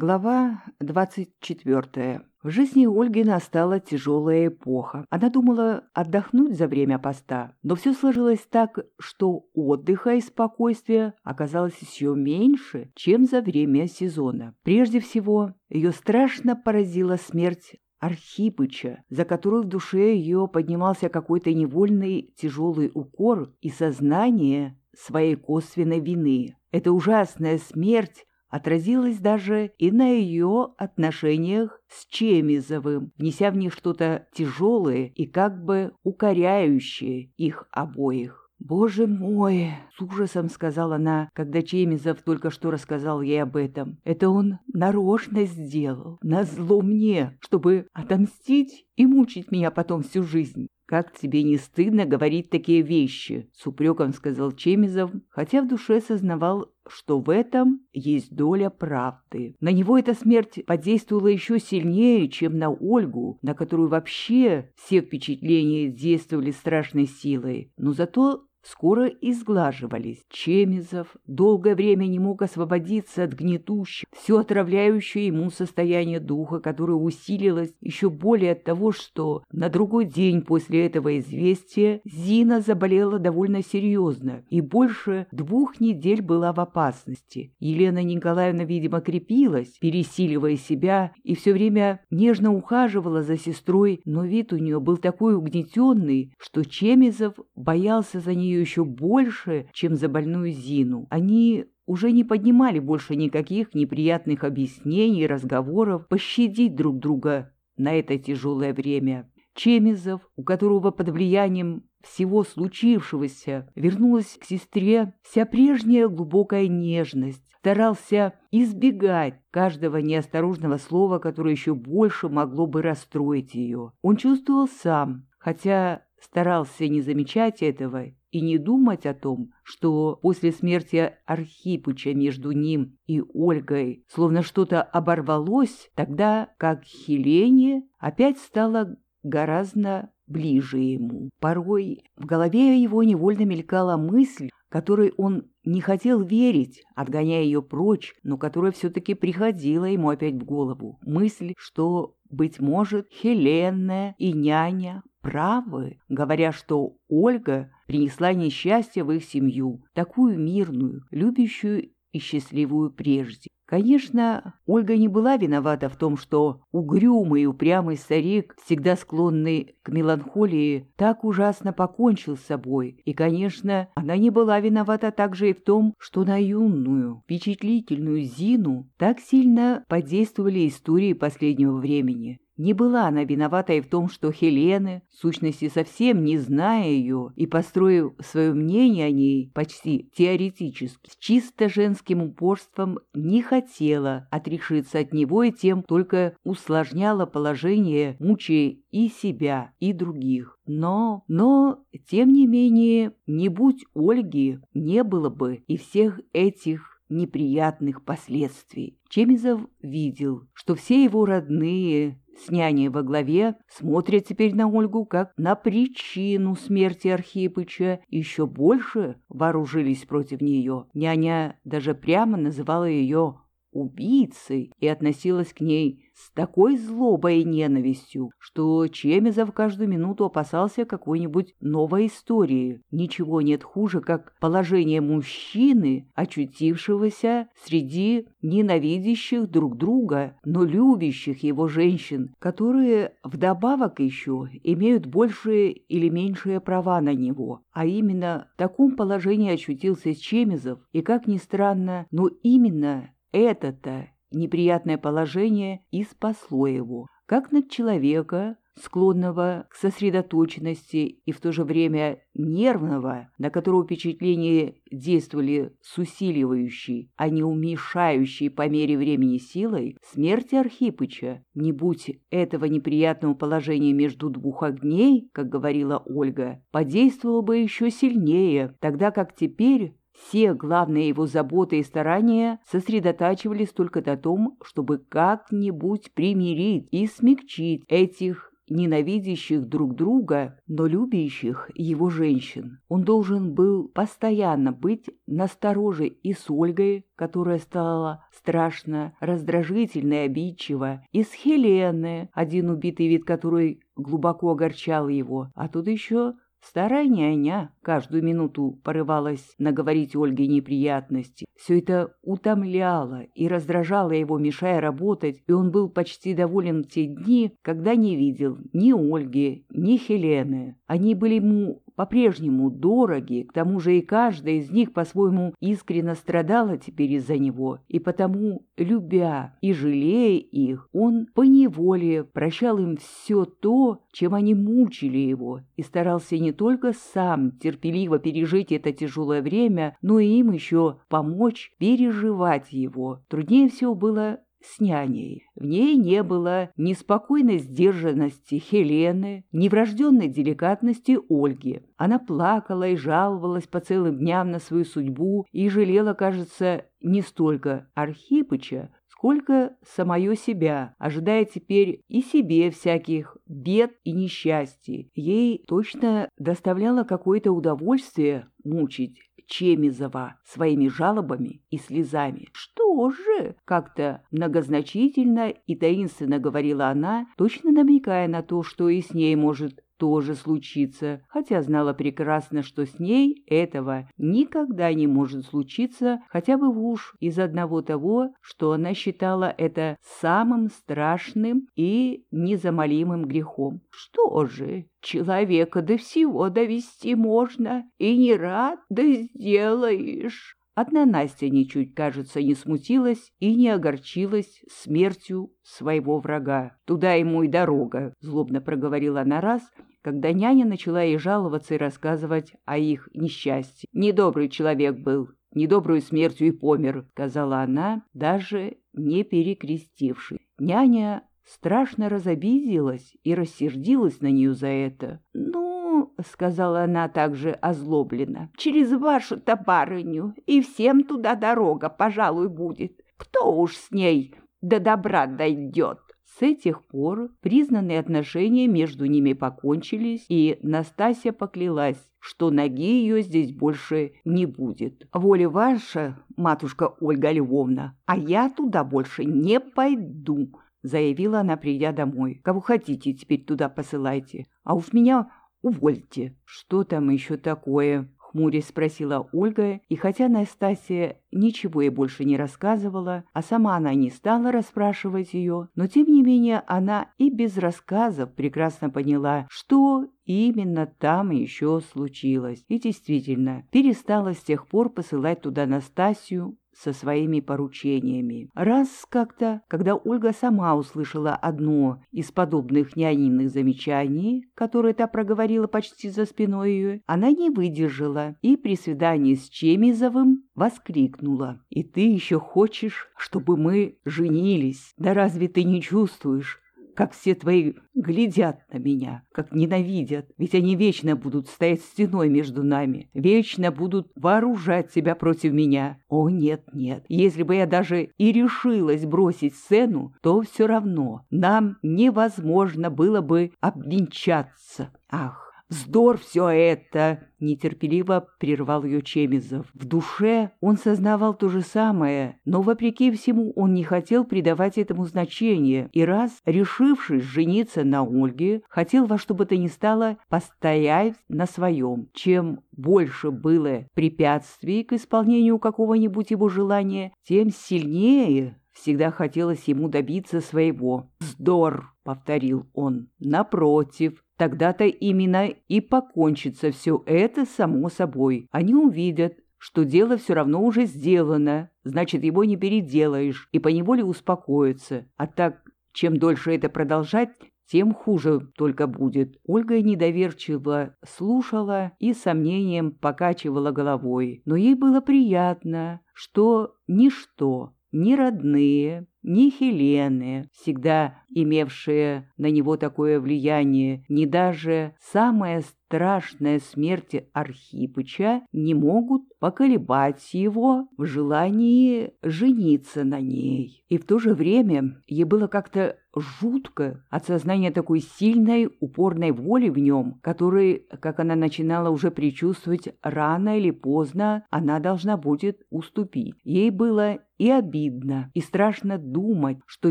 Глава 24. В жизни Ольги настала тяжелая эпоха. Она думала отдохнуть за время поста, но все сложилось так, что отдыха и спокойствия оказалось еще меньше, чем за время сезона. Прежде всего, ее страшно поразила смерть Архипыча, за которую в душе ее поднимался какой-то невольный тяжелый укор и сознание своей косвенной вины. Эта ужасная смерть отразилось даже и на ее отношениях с Чемизовым, внеся в них что-то тяжелое и как бы укоряющее их обоих. «Боже мой!» — с ужасом сказала она, когда Чемизов только что рассказал ей об этом. «Это он нарочно сделал, назло мне, чтобы отомстить и мучить меня потом всю жизнь. «Как тебе не стыдно говорить такие вещи?» — с упреком сказал Чемизов, хотя в душе сознавал, что в этом есть доля правды. На него эта смерть подействовала еще сильнее, чем на Ольгу, на которую вообще все впечатления действовали страшной силой, но зато скоро изглаживались. Чемизов долгое время не мог освободиться от гнетущего, все отравляющего ему состояния духа, которое усилилось еще более от того, что на другой день после этого известия Зина заболела довольно серьезно и больше двух недель была в опасности. Елена Николаевна, видимо, крепилась, пересиливая себя, и все время нежно ухаживала за сестрой, но вид у нее был такой угнетенный, что Чемизов боялся за нее еще больше, чем за больную Зину. Они уже не поднимали больше никаких неприятных объяснений разговоров пощадить друг друга на это тяжелое время. Чемизов, у которого под влиянием всего случившегося вернулась к сестре вся прежняя глубокая нежность, старался избегать каждого неосторожного слова, которое еще больше могло бы расстроить ее. Он чувствовал сам, хотя старался не замечать этого и не думать о том, что после смерти Архипыча между ним и Ольгой словно что-то оборвалось, тогда как Хелене опять стало гораздо ближе ему. Порой в голове его невольно мелькала мысль, которой он не хотел верить, отгоняя ее прочь, но которая все-таки приходила ему опять в голову. Мысль, что, быть может, Хеленная и няня правы, говоря, что Ольга принесла несчастье в их семью, такую мирную, любящую и счастливую прежде. Конечно, Ольга не была виновата в том, что угрюмый и упрямый старик, всегда склонный к меланхолии, так ужасно покончил с собой. И, конечно, она не была виновата также и в том, что на юную, впечатлительную Зину так сильно подействовали истории последнего времени. Не была она виновата и в том, что Хелены, в сущности совсем не зная ее и построив свое мнение о ней почти теоретически, с чисто женским упорством не хотела отрешиться от него и тем только усложняла положение, мучая и себя, и других. Но, но, тем не менее, не будь Ольги, не было бы и всех этих неприятных последствий. Чемизов видел, что все его родные, с няней во главе смотрят теперь на Ольгу как на причину смерти Архипыча, еще больше вооружились против нее. Няня даже прямо называла ее убийцей и относилась к ней с такой злобой и ненавистью, что Чемезов каждую минуту опасался какой-нибудь новой истории. Ничего нет хуже, как положение мужчины, очутившегося среди ненавидящих друг друга, но любящих его женщин, которые вдобавок еще имеют большие или меньшие права на него. А именно в таком положении очутился Чемезов, и, как ни странно, но именно это-то неприятное положение и спасло его, как над человека, склонного к сосредоточенности и в то же время нервного, на которого впечатления действовали с усиливающей, а не уменьшающей по мере времени силой, смерть Архипыча, не будь этого неприятного положения между двух огней, как говорила Ольга, подействовало бы еще сильнее, тогда как теперь все главные его заботы и старания сосредотачивались только на том, чтобы как-нибудь примирить и смягчить этих ненавидящих друг друга, но любящих его женщин. Он должен был постоянно быть настороже и с Ольгой, которая стала страшно раздражительной и обидчива, и с Хеленой, один убитый вид которой глубоко огорчал его, а тут еще Старая няня каждую минуту порывалась наговорить Ольге неприятности. Все это утомляло и раздражало его, мешая работать, и он был почти доволен в те дни, когда не видел ни Ольги, ни Хелены. Они были ему по-прежнему дороги, к тому же и каждая из них по-своему искренне страдала теперь из-за него, и потому, любя и жалея их, он поневоле прощал им все то, чем они мучили его, и старался не только сам терпеливо пережить это тяжелое время, но и им еще помочь переживать его. Труднее всего было с няней. В ней не было ни спокойной сдержанности Хелены, ни врожденной деликатности Ольги. Она плакала и жаловалась по целым дням на свою судьбу и жалела, кажется, не столько Архипыча, сколько самое себя, ожидая теперь и себе всяких бед и несчастий. Ей точно доставляло какое-то удовольствие мучить Чемизова своими жалобами и слезами. «Что же?» — как-то многозначительно и таинственно говорила она, точно намекая на то, что и с ней может тоже случиться, хотя знала прекрасно, что с ней этого никогда не может случиться, хотя бы в уж из одного того, что она считала это самым страшным и незамолимым грехом. Что же, человека до всего довести можно, и не рад да сделаешь. Одна Настя ничуть, кажется, не смутилась и не огорчилась смертью своего врага. «Туда ему и дорога», — злобно проговорила она раз, когда няня начала ей жаловаться и рассказывать о их несчастье. «Недобрый человек был, недобрую смертью и помер», — сказала она, даже не перекрестившись. Няня страшно разобиделась и рассердилась на нее за это. «Ну, — сказала она также озлобленно, — через вашу-то барыню, и всем туда дорога, пожалуй, будет. Кто уж с ней до добра дойдет? С этих пор признанные отношения между ними покончились, и Настасья поклялась, что ноги ее здесь больше не будет. Воля ваша, матушка Ольга Львовна, а я туда больше не пойду, заявила она, придя домой. Кого хотите, теперь туда посылайте. А уж меня увольте. Что там еще такое? Хмурясь спросила Ольга, и хотя Настасья ничего ей больше не рассказывала, а сама она не стала расспрашивать ее, но тем не менее она и без рассказов прекрасно поняла, что именно там еще случилось. И действительно, перестала с тех пор посылать туда Настасью, со своими поручениями. Раз как-то, когда Ольга сама услышала одно из подобных няниных замечаний, которое та проговорила почти за спиной ее, она не выдержала и при свидании с Чемизовым воскликнула. «И ты еще хочешь, чтобы мы женились? Да разве ты не чувствуешь, как все твои глядят на меня, как ненавидят, ведь они вечно будут стоять стеной между нами, вечно будут вооружать себя против меня. О, нет, нет, если бы я даже и решилась бросить сцену, то все равно нам невозможно было бы обвенчаться. Ах, «Вздор все это!» — нетерпеливо прервал ее Чемизов. В душе он сознавал то же самое, но, вопреки всему, он не хотел придавать этому значения, и раз, решившись жениться на Ольге, хотел во что бы то ни стало постоять на своем. Чем больше было препятствий к исполнению какого-нибудь его желания, тем сильнее всегда хотелось ему добиться своего. «Вздор!» — повторил он. «Напротив, Тогда-то именно и покончится все это само собой. Они увидят, что дело все равно уже сделано, значит, его не переделаешь, и поневоле успокоятся. А так, чем дольше это продолжать, тем хуже только будет. Ольга недоверчиво слушала и сомнением покачивала головой. Но ей было приятно, что ничто, ни родные, ни Хелены, всегда имевшие на него такое влияние, ни даже самая страшная смерть Архипыча не могут поколебать его в желании жениться на ней. И в то же время ей было как-то жутко от сознания такой сильной, упорной воли в нем, которой, как она начинала уже предчувствовать, рано или поздно она должна будет уступить. Ей было и обидно, и страшно думать, что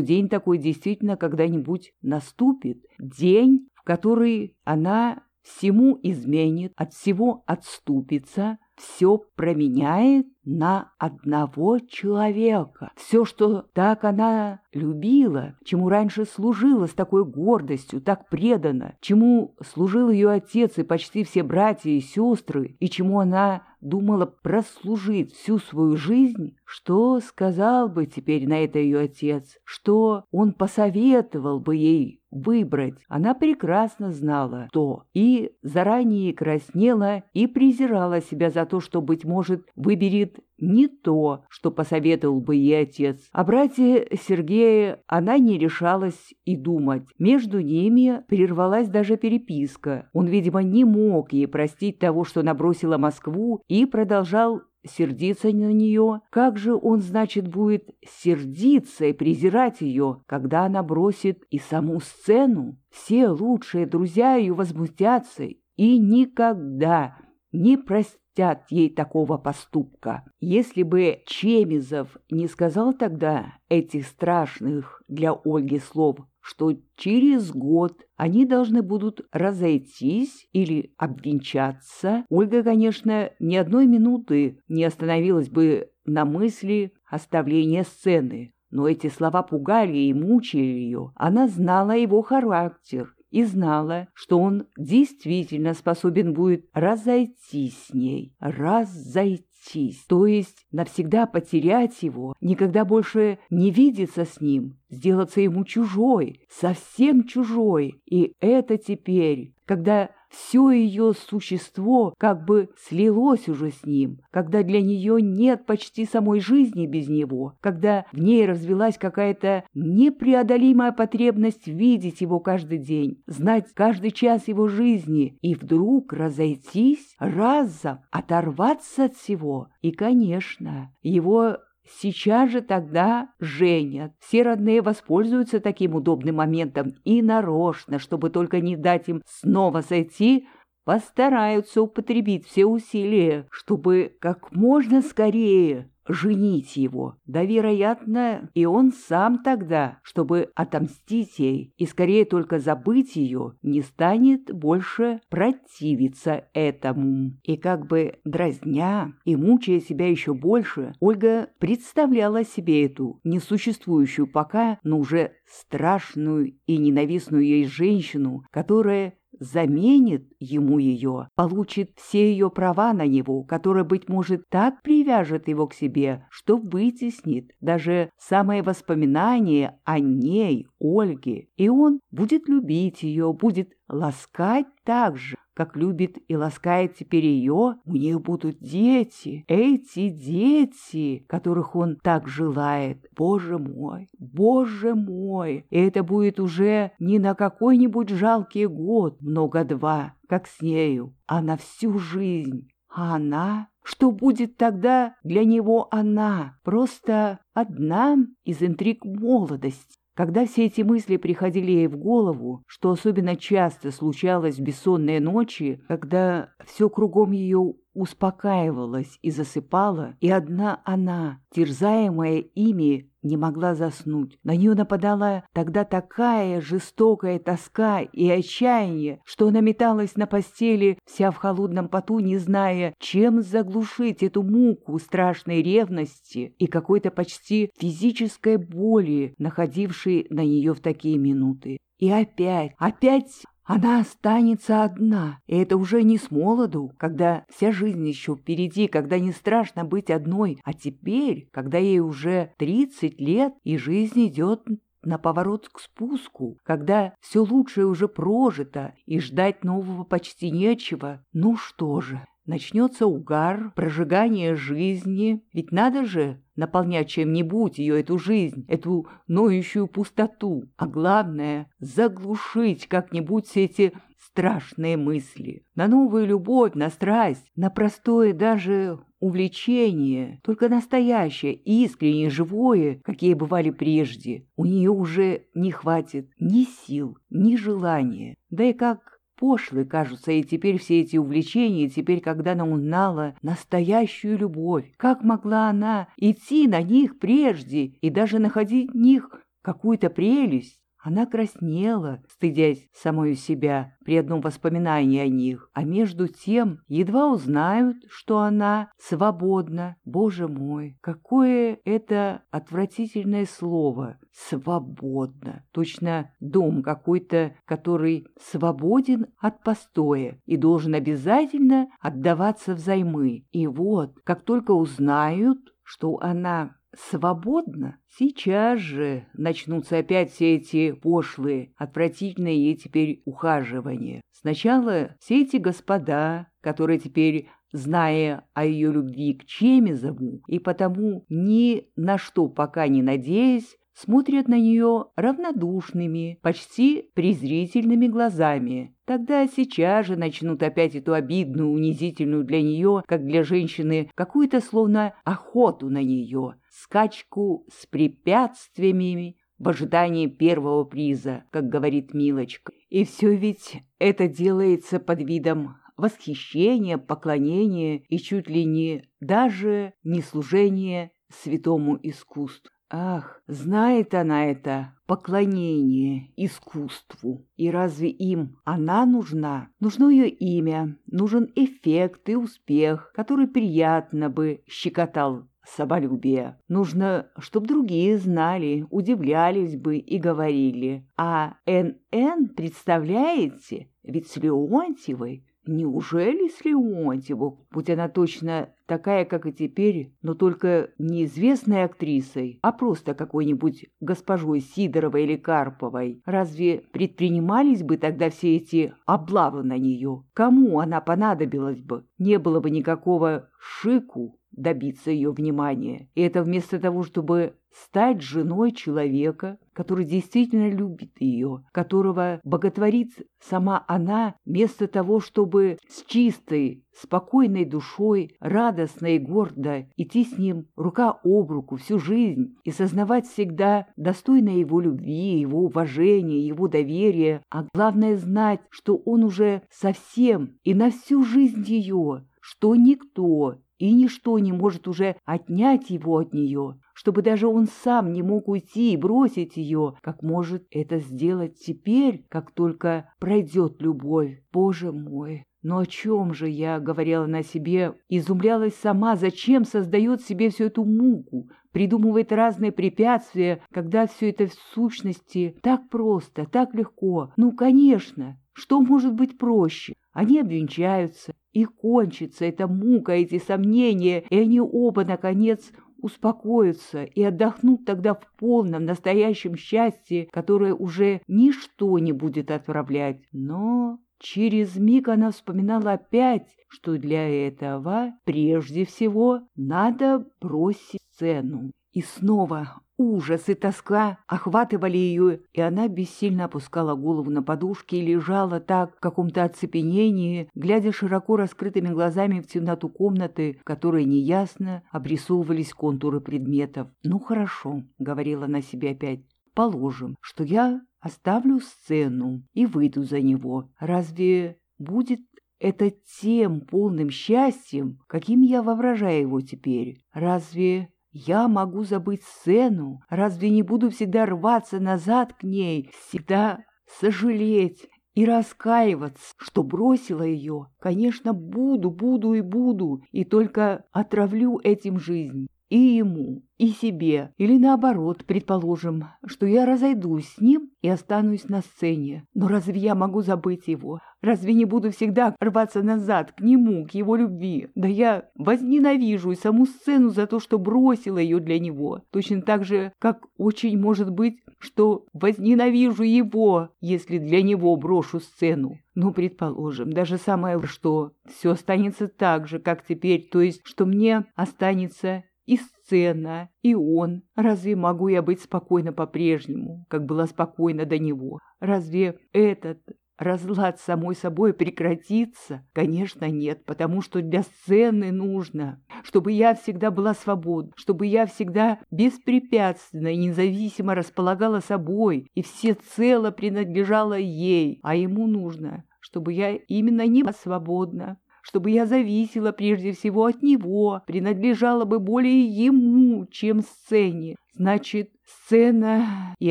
день такой действительно когда-нибудь наступит. День, в который она всему изменит, от всего отступится, все променяет на одного человека. Все, что так она любила, чему раньше служила с такой гордостью, так преданно, чему служил ее отец и почти все братья и сестры, и чему она думала прослужить всю свою жизнь, что сказал бы теперь на это ее отец, что он посоветовал бы ей выбрать. Она прекрасно знала то и заранее краснела и презирала себя за то, что, быть может, выберет не то, что посоветовал бы ей отец. О брате Сергея она не решалась и думать. Между ними прервалась даже переписка. Он, видимо, не мог ей простить того, что набросила Москву, и продолжал сердиться на нее. Как же он, значит, будет сердиться и презирать ее, когда она бросит и саму сцену? Все лучшие друзья ее возмутятся и никогда не простят простят ей такого поступка. Если бы Чемизов не сказал тогда этих страшных для Ольги слов, что через год они должны будут разойтись или обвенчаться, Ольга, конечно, ни одной минуты не остановилась бы на мысли оставления сцены. Но эти слова пугали и мучили ее. Она знала его характер и знала, что он действительно способен будет разойтись с ней, разойтись, то есть навсегда потерять его, никогда больше не видеться с ним, сделаться ему чужой, совсем чужой. И это теперь, когда все ее существо как бы слилось уже с ним, когда для нее нет почти самой жизни без него, когда в ней развилась какая-то непреодолимая потребность видеть его каждый день, знать каждый час его жизни и вдруг разойтись разом, оторваться от всего. И, конечно, его Сейчас же тогда женят. Все родные воспользуются таким удобным моментом и нарочно, чтобы только не дать им снова зайти, постараются употребить все усилия, чтобы как можно скорее женить его. Да, вероятно, и он сам тогда, чтобы отомстить ей и скорее только забыть ее, не станет больше противиться этому. И как бы дразня и мучая себя еще больше, Ольга представляла себе эту несуществующую пока, но уже страшную и ненавистную ей женщину, которая заменит ему ее, получит все ее права на него, которая, быть может, так привяжет его к себе, что вытеснит даже самое воспоминание о ней, Ольге, и он будет любить ее, будет ласкать так же, как любит и ласкает теперь ее, у них будут дети, эти дети, которых он так желает. Боже мой, боже мой, и это будет уже не на какой-нибудь жалкий год, много-два, как с нею, а на всю жизнь. А она что будет тогда для него она? Просто одна из интриг молодости. Когда все эти мысли приходили ей в голову, что особенно часто случалось в бессонные ночи, когда все кругом ее успокаивалась и засыпала, и одна она, терзаемая ими, не могла заснуть. На нее нападала тогда такая жестокая тоска и отчаяние, что она металась на постели, вся в холодном поту, не зная, чем заглушить эту муку страшной ревности и какой-то почти физической боли, находившей на нее в такие минуты. И опять, опять она останется одна, и это уже не с молоду, когда вся жизнь еще впереди, когда не страшно быть одной, а теперь, когда ей уже тридцать лет, и жизнь идет на поворот к спуску, когда все лучшее уже прожито, и ждать нового почти нечего. Ну что же, начнется угар, прожигание жизни. Ведь надо же наполнять чем-нибудь ее, эту жизнь, эту ноющую пустоту. А главное — заглушить как-нибудь все эти страшные мысли. На новую любовь, на страсть, на простое даже увлечение, только настоящее, искреннее, живое, какие бывали прежде. У нее уже не хватит ни сил, ни желания. Да и как пошлы кажутся и теперь все эти увлечения, теперь, когда она узнала настоящую любовь. Как могла она идти на них прежде и даже находить в них какую-то прелесть? Она краснела, стыдясь самой себя при одном воспоминании о них, а между тем едва узнают, что она свободна. Боже мой, какое это отвратительное слово «свободно». Точно дом какой-то, который свободен от постоя и должен обязательно отдаваться взаймы. И вот, как только узнают, что она свободно, сейчас же начнутся опять все эти пошлые, отвратительные ей теперь ухаживания. Сначала все эти господа, которые теперь зная о ее любви к Чемизову и потому ни на что пока не надеясь, смотрят на нее равнодушными, почти презрительными глазами. Тогда сейчас же начнут опять эту обидную, унизительную для нее, как для женщины, какую-то словно охоту на нее, скачку с препятствиями в ожидании первого приза, как говорит Милочка. И все ведь это делается под видом восхищения, поклонения и чуть ли не даже не служения святому искусству. Ах, знает она это поклонение искусству. И разве им она нужна? Нужно ее имя, нужен эффект и успех, который приятно бы щекотал самолюбие. Нужно, чтобы другие знали, удивлялись бы и говорили. А НН, представляете, ведь с Леонтьевой Неужели с Леонтьеву, будь она точно такая, как и теперь, но только неизвестной актрисой, а просто какой-нибудь госпожой Сидоровой или Карповой, разве предпринимались бы тогда все эти облавы на нее? Кому она понадобилась бы? Не было бы никакого шику, добиться ее внимания. И это вместо того, чтобы стать женой человека, который действительно любит ее, которого боготворит сама она, вместо того, чтобы с чистой, спокойной душой, радостно и гордо идти с ним рука об руку всю жизнь и сознавать всегда достойно его любви, его уважения, его доверия, а главное знать, что он уже совсем и на всю жизнь ее, что никто и ничто не может уже отнять его от нее, чтобы даже он сам не мог уйти и бросить ее, как может это сделать теперь, как только пройдет любовь. Боже мой! Но о чем же я говорила на себе, изумлялась сама, зачем создает себе всю эту муку, придумывает разные препятствия, когда все это в сущности так просто, так легко. Ну, конечно, что может быть проще? Они обвенчаются, и кончится эта мука, эти сомнения, и они оба, наконец, успокоятся и отдохнут тогда в полном настоящем счастье, которое уже ничто не будет отправлять. Но через миг она вспоминала опять, что для этого прежде всего надо бросить сцену. И снова Ужас и тоска охватывали ее, и она бессильно опускала голову на подушки и лежала так в каком-то оцепенении, глядя широко раскрытыми глазами в темноту комнаты, в которой неясно обрисовывались контуры предметов. «Ну хорошо», — говорила она себе опять, — «положим, что я оставлю сцену и выйду за него. Разве будет это тем полным счастьем, каким я воображаю его теперь? Разве я могу забыть сцену, разве не буду всегда рваться назад к ней, всегда сожалеть и раскаиваться, что бросила ее? Конечно, буду, буду и буду, и только отравлю этим жизнь. И ему, и себе. Или наоборот, предположим, что я разойдусь с ним и останусь на сцене. Но разве я могу забыть его? Разве не буду всегда рваться назад, к нему, к его любви? Да я возненавижу и саму сцену за то, что бросила ее для него. Точно так же, как очень может быть, что возненавижу его, если для него брошу сцену. Ну, предположим, даже самое что, все останется так же, как теперь, то есть, что мне останется и сцена, и он. Разве могу я быть спокойна по-прежнему, как была спокойна до него? Разве этот разлад самой собой прекратится? Конечно, нет, потому что для сцены нужно, чтобы я всегда была свободна, чтобы я всегда беспрепятственно и независимо располагала собой и всецело принадлежала ей, а ему нужно, чтобы я именно не была свободна, чтобы я зависела прежде всего от него, принадлежала бы более ему, чем сцене. Значит, сцена и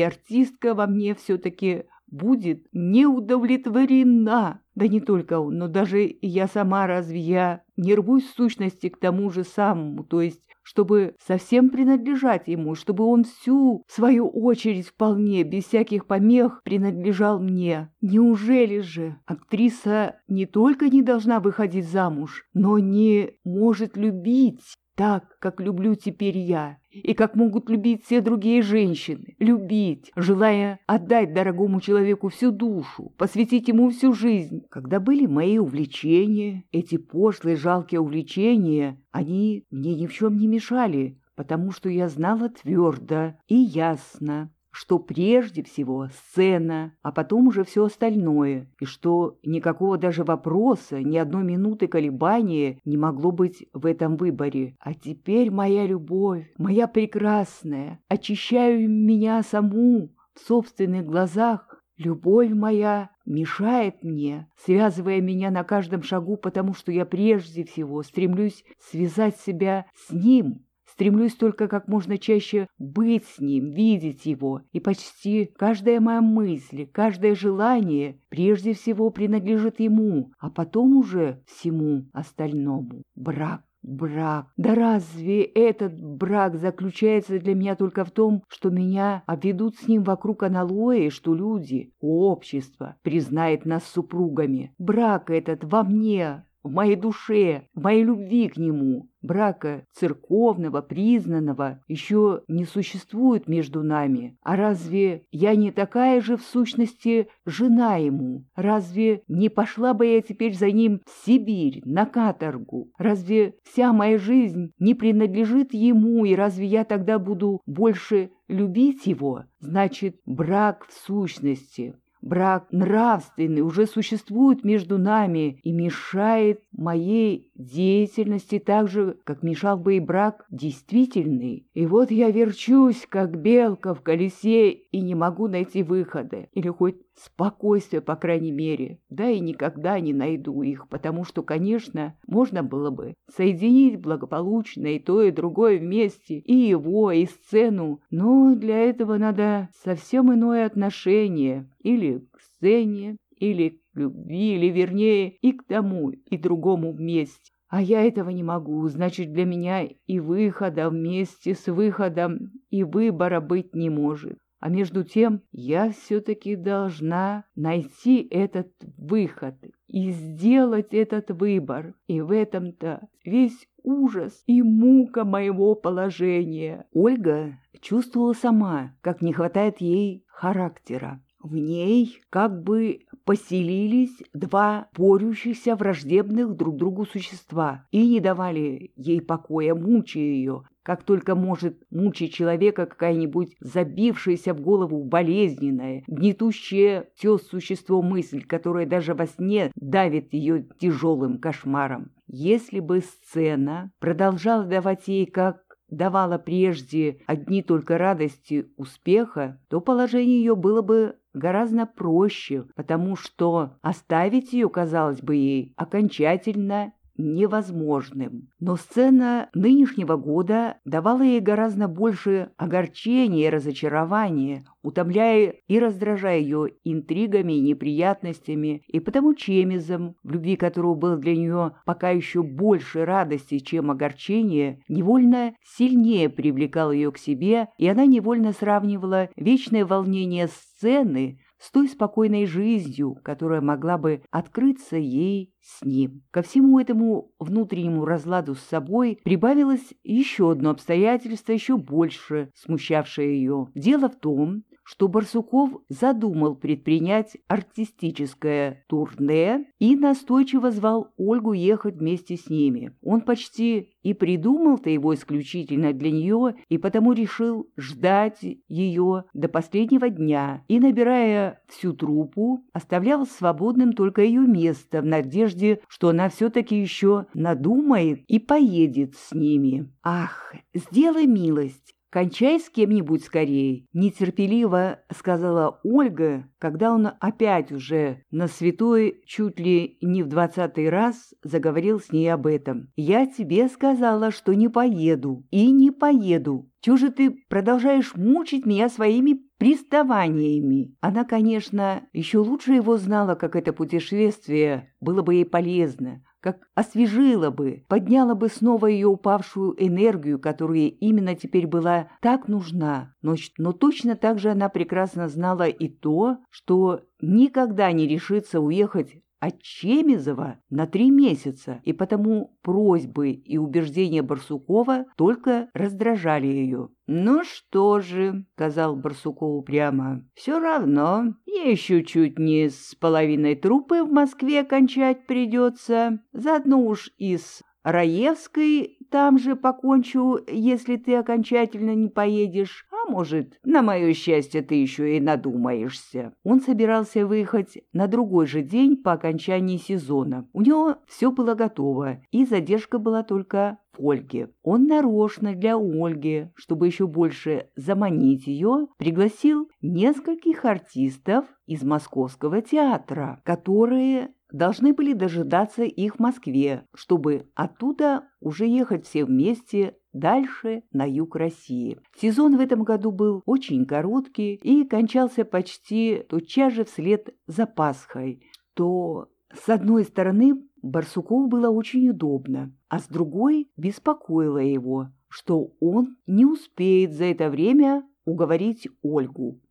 артистка во мне все-таки будет не удовлетворена. Да не только он, но даже я сама, разве я не рвусь в сущности к тому же самому, то есть чтобы совсем принадлежать ему, чтобы он всю свою очередь вполне, без всяких помех, принадлежал мне. Неужели же актриса не только не должна выходить замуж, но не может любить так, как люблю теперь я, и как могут любить все другие женщины. Любить, желая отдать дорогому человеку всю душу, посвятить ему всю жизнь. Когда были мои увлечения, эти пошлые жалкие увлечения, они мне ни в чем не мешали, потому что я знала твердо и ясно, что прежде всего сцена, а потом уже все остальное, и что никакого даже вопроса, ни одной минуты колебания не могло быть в этом выборе. А теперь моя любовь, моя прекрасная, очищаю меня саму в собственных глазах, Любовь моя мешает мне, связывая меня на каждом шагу, потому что я прежде всего стремлюсь связать себя с ним, Стремлюсь только как можно чаще быть с ним, видеть его, и почти каждая моя мысль, каждое желание прежде всего принадлежит ему, а потом уже всему остальному. Брак. Брак. Да разве этот брак заключается для меня только в том, что меня обведут с ним вокруг аналои, что люди, общество, признает нас супругами? Брак этот во мне, в моей душе, в моей любви к нему. Брака церковного, признанного, еще не существует между нами. А разве я не такая же в сущности жена ему? Разве не пошла бы я теперь за ним в Сибирь, на каторгу? Разве вся моя жизнь не принадлежит ему, и разве я тогда буду больше любить его? Значит, брак в сущности Брак нравственный уже существует между нами и мешает моей деятельности так же, как мешал бы и брак действительный. И вот я верчусь, как белка в колесе, и не могу найти выхода, или хоть спокойствия, по крайней мере. Да и никогда не найду их, потому что, конечно, можно было бы соединить благополучно и то, и другое вместе, и его, и сцену, но для этого надо совсем иное отношение или к сцене, или любви, или, вернее, и к тому, и другому вместе. А я этого не могу, значит, для меня и выхода вместе с выходом, и выбора быть не может. А между тем я все-таки должна найти этот выход и сделать этот выбор. И в этом-то весь ужас и мука моего положения. Ольга чувствовала сама, как не хватает ей характера. В ней как бы поселились два борющихся враждебных друг другу существа и не давали ей покоя, мучая ее, как только может мучить человека какая-нибудь забившаяся в голову болезненная, гнетущая все существо мысль, которая даже во сне давит ее тяжелым кошмаром. Если бы сцена продолжала давать ей как давала прежде одни только радости успеха, то положение ее было бы гораздо проще, потому что оставить ее, казалось бы, ей окончательно невозможным. Но сцена нынешнего года давала ей гораздо больше огорчения и разочарования, утомляя и раздражая ее интригами и неприятностями, и потому Чемизом, в любви которого было для нее пока еще больше радости, чем огорчения, невольно сильнее привлекал ее к себе, и она невольно сравнивала вечное волнение сцены с той спокойной жизнью, которая могла бы открыться ей с ним. Ко всему этому внутреннему разладу с собой прибавилось еще одно обстоятельство, еще больше смущавшее ее. Дело в том, что Барсуков задумал предпринять артистическое турне и настойчиво звал Ольгу ехать вместе с ними. Он почти и придумал-то его исключительно для нее, и потому решил ждать ее до последнего дня, и, набирая всю труппу, оставлял свободным только ее место в надежде, что она все-таки еще надумает и поедет с ними. «Ах, сделай милость!» «Кончай с кем-нибудь скорее», — нетерпеливо сказала Ольга, когда он опять уже на святой чуть ли не в двадцатый раз заговорил с ней об этом. «Я тебе сказала, что не поеду, и не поеду. Чего же ты продолжаешь мучить меня своими приставаниями?» Она, конечно, еще лучше его знала, как это путешествие было бы ей полезно, как освежила бы, подняла бы снова ее упавшую энергию, которая именно теперь была так нужна. Но, но точно так же она прекрасно знала и то, что никогда не решится уехать от Чемизова на три месяца, и потому просьбы и убеждения Барсукова только раздражали ее. «Ну что же», — сказал Барсукову прямо, — «все равно, мне еще чуть не с половиной трупы в Москве кончать придется, заодно уж из Раевской там же покончу, если ты окончательно не поедешь, может, на мое счастье, ты еще и надумаешься. Он собирался выехать на другой же день по окончании сезона. У него все было готово, и задержка была только Ольге. Он нарочно для Ольги, чтобы еще больше заманить ее, пригласил нескольких артистов из Московского театра, которые должны были дожидаться их в Москве, чтобы оттуда уже ехать все вместе дальше на юг России. Сезон в этом году был очень короткий и кончался почти тотчас же вслед за Пасхой, то с одной стороны Барсукову было очень удобно, а с другой беспокоило его, что он не успеет за это время уговорить Ольгу.